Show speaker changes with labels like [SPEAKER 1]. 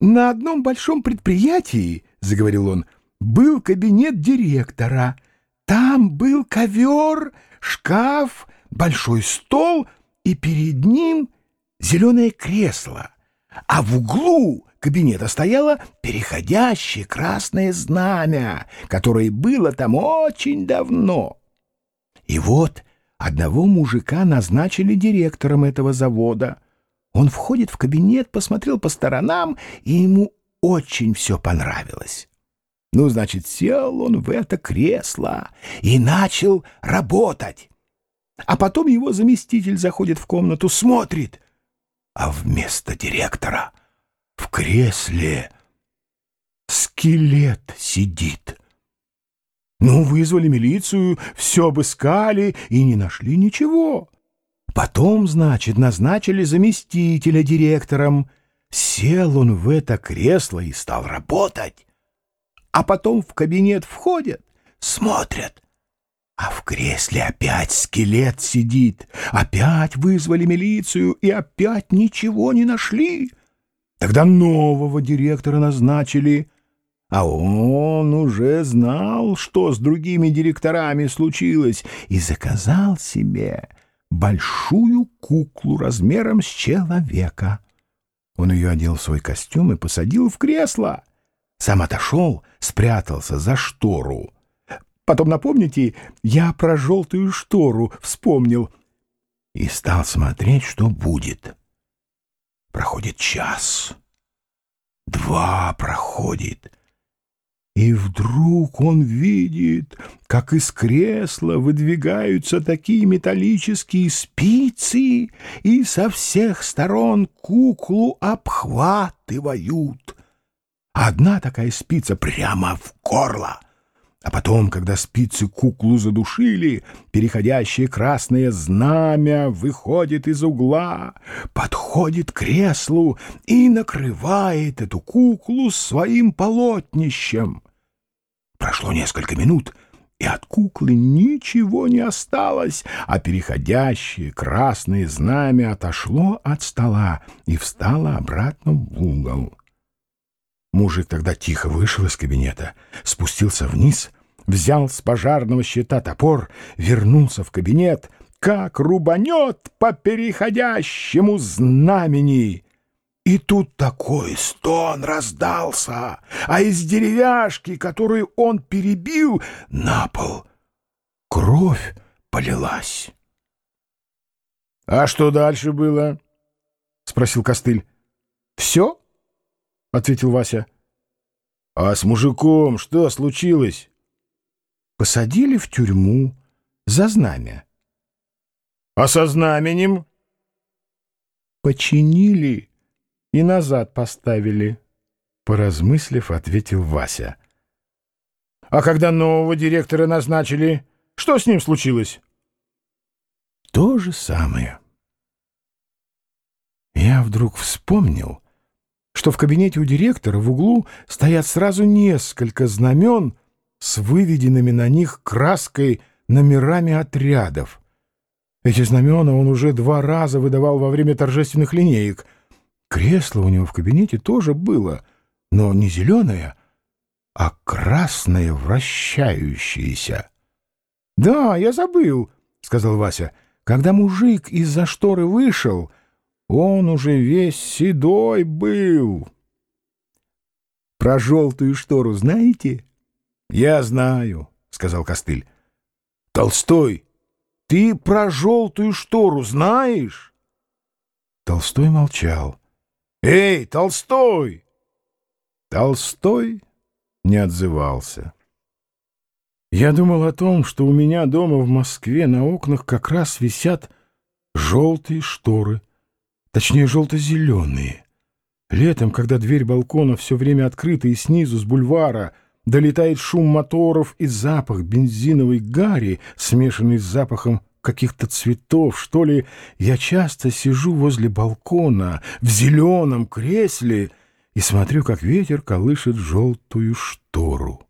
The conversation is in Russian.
[SPEAKER 1] На одном большом предприятии, — заговорил он, — был кабинет директора. Там был ковер, шкаф, большой стол и перед ним зеленое кресло. А в углу кабинета стояло переходящее красное знамя, которое было там очень давно. И вот одного мужика назначили директором этого завода — он входит в кабинет, посмотрел по сторонам, и ему очень все понравилось. Ну, значит, сел он в это кресло и начал работать. А потом его заместитель заходит в комнату, смотрит, а вместо директора в кресле скелет сидит. Ну, вызвали милицию, все обыскали и не нашли ничего. Потом, значит, назначили заместителя директором. Сел он в это кресло и стал работать. А потом в кабинет входят, смотрят. А в кресле опять скелет сидит. Опять вызвали милицию и опять ничего не нашли. Тогда нового директора назначили. А он уже знал, что с другими директорами случилось, и заказал себе большую куклу размером с человека. Он ее одел в свой костюм и посадил в кресло. Сам отошел, спрятался за штору. Потом, напомните, я про желтую штору вспомнил и стал смотреть, что будет. Проходит час, два проходит, и вдруг он видит, как из кресла выдвигаются такие металлические спицы и со всех сторон куклу обхватывают. Одна такая спица прямо в горло. А потом, когда спицы куклу задушили, переходящее красное знамя выходит из угла, подходит к креслу и накрывает эту куклу своим полотнищем. Прошло несколько минут, и от куклы ничего не осталось, а переходящее красное знамя отошло от стола и встало обратно в угол. Мужик тогда тихо вышел из кабинета, спустился вниз, взял с пожарного щита топор, вернулся в кабинет, как рубанет по переходящему знамени. И тут такой стон раздался, а из деревяшки, которую он перебил, на пол кровь полилась. — А что дальше было? — спросил Костыль. — Все? — ответил Вася. — А с мужиком что случилось? — Посадили в тюрьму за знамя. — А со знаменем? — Починили и назад поставили, — поразмыслив, ответил Вася. — А когда нового директора назначили, что с ним случилось? — То же самое. Я вдруг вспомнил, что в кабинете у директора в углу стоят сразу несколько знамен с выведенными на них краской номерами отрядов. Эти знамена он уже два раза выдавал во время торжественных линеек — Кресло у него в кабинете тоже было, но не зеленое, а красное вращающееся. — Да, я забыл, — сказал Вася. Когда мужик из-за шторы вышел, он уже весь седой был. — Про желтую штору знаете? — Я знаю, — сказал Костыль. — Толстой, ты про желтую штору знаешь? Толстой молчал. — «Эй, Толстой!» Толстой не отзывался. Я думал о том, что у меня дома в Москве на окнах как раз висят желтые шторы, точнее желто-зеленые. Летом, когда дверь балкона все время открыта и снизу, с бульвара, долетает шум моторов и запах бензиновой гари, смешанный с запахом каких-то цветов, что ли, я часто сижу возле балкона в зеленом кресле и смотрю, как ветер колышет желтую штору.